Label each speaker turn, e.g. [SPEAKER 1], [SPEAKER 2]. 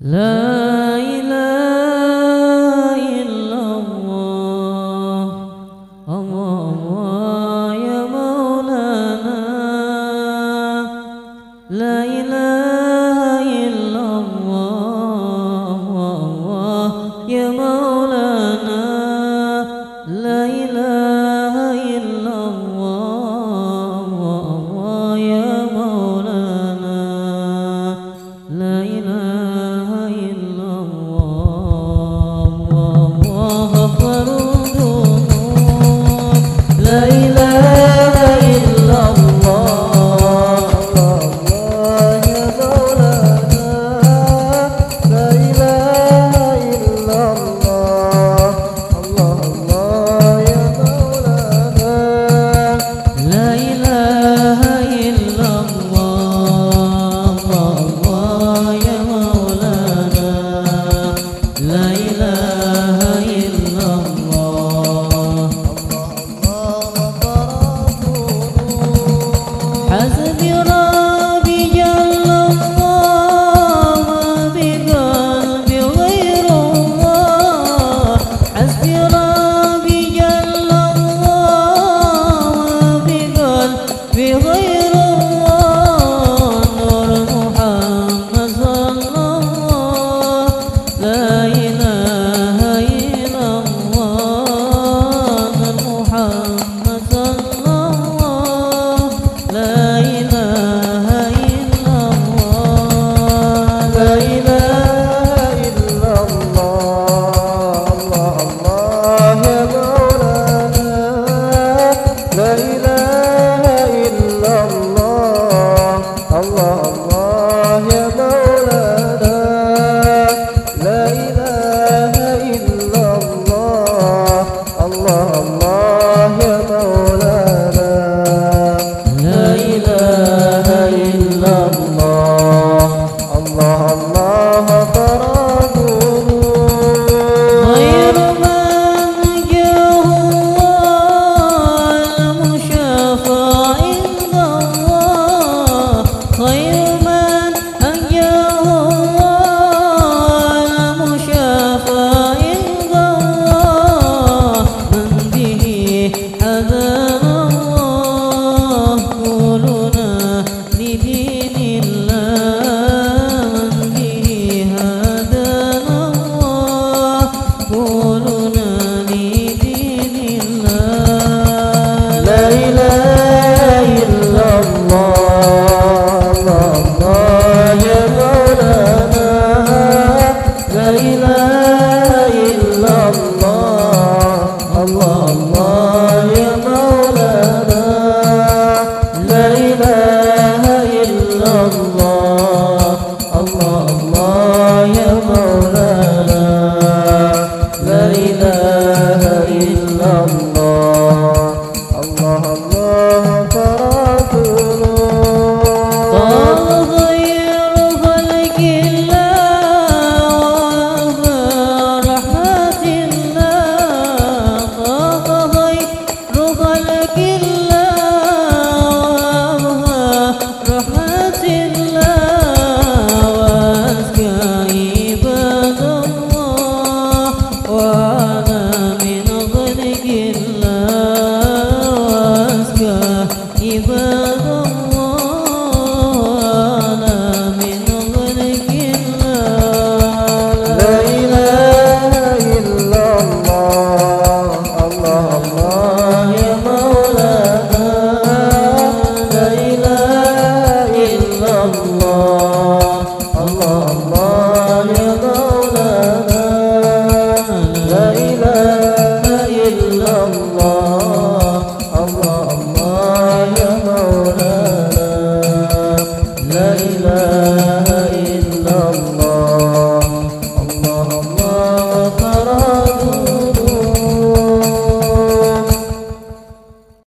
[SPEAKER 1] لا إله إلا الله. الله يا مولانا. لا إله إلا الله. الله يا مولانا. la you la. الله.